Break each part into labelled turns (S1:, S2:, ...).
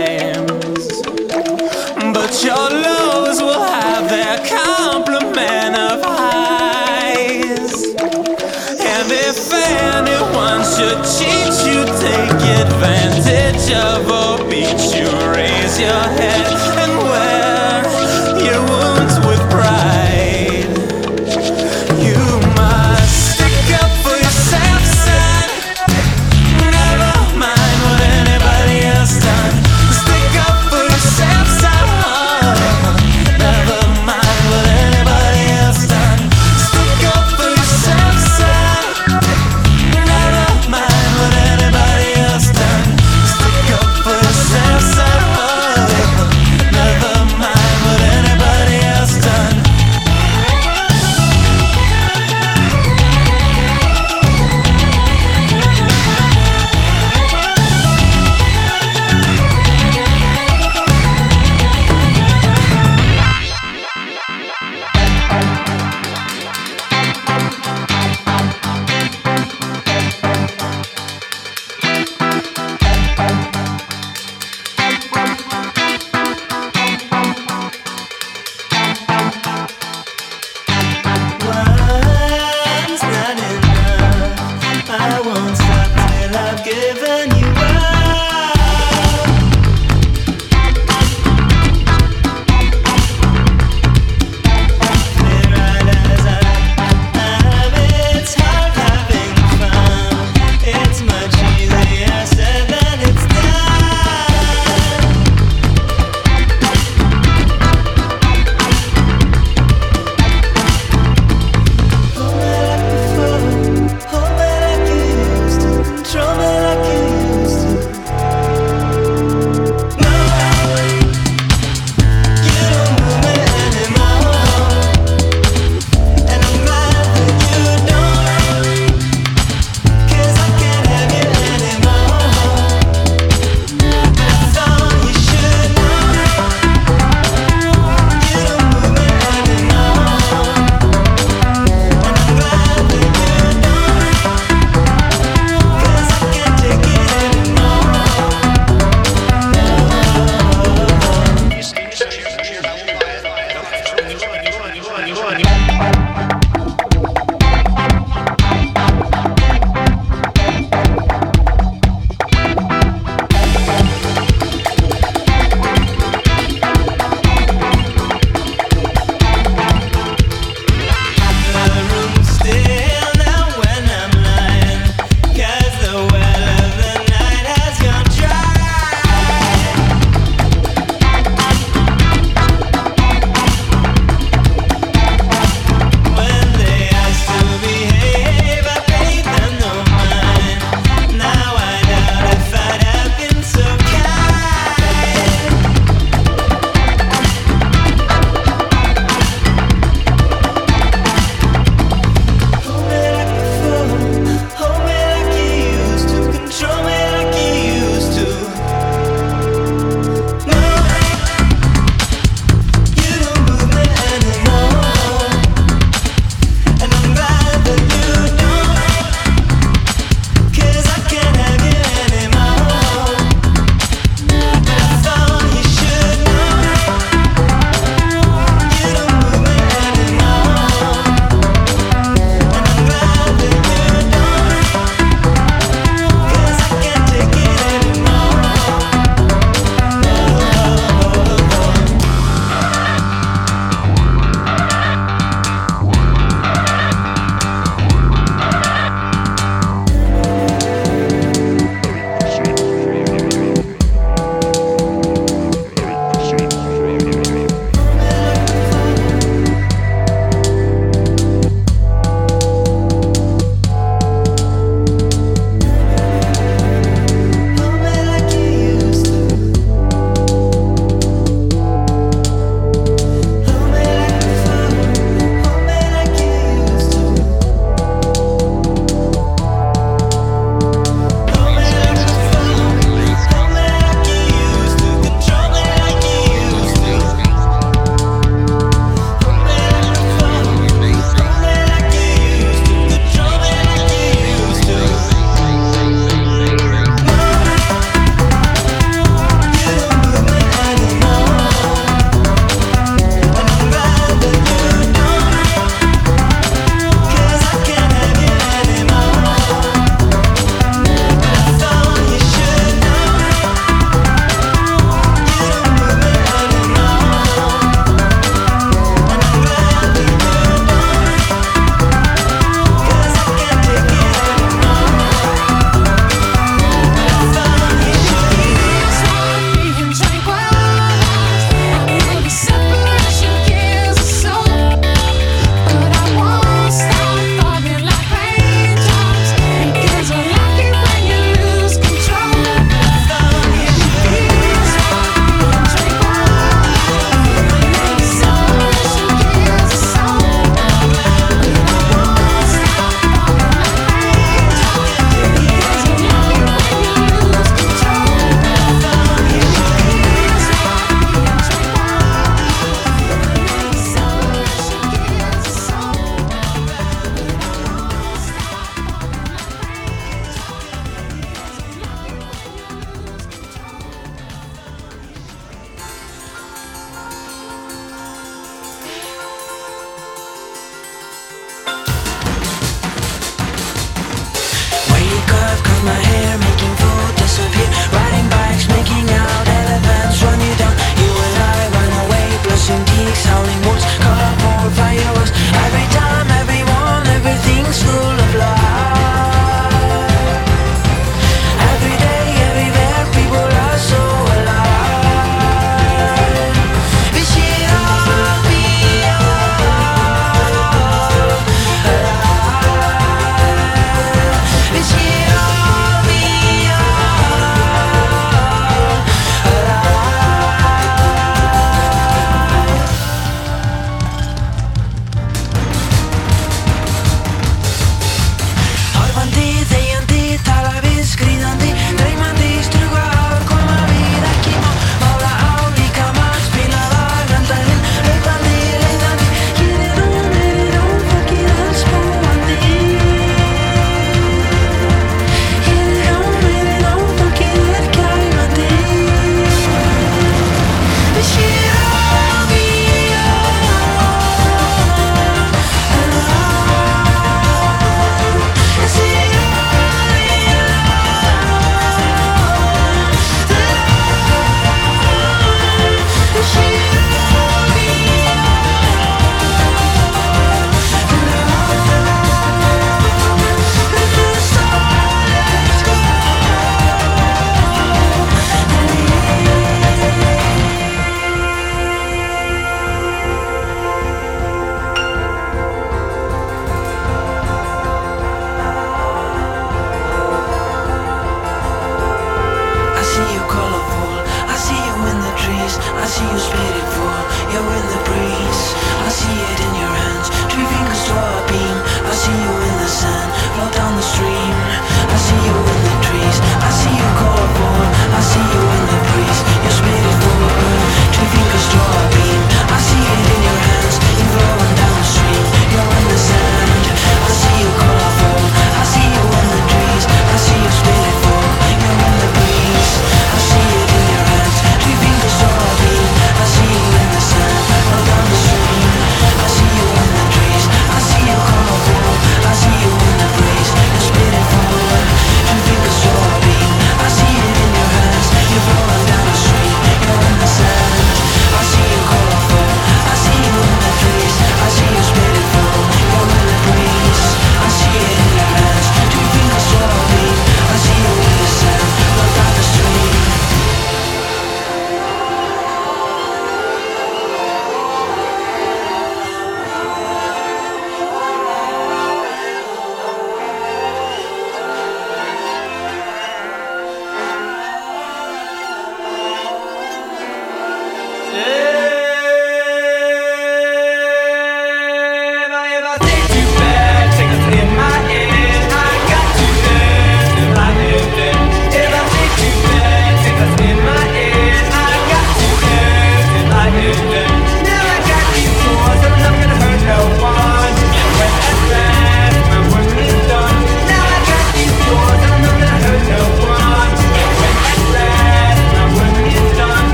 S1: times. But your lows will have their complement of highs. And if anyone should cheat you, take advantage of or beat you, raise your head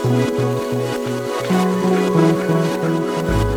S1: Thank you.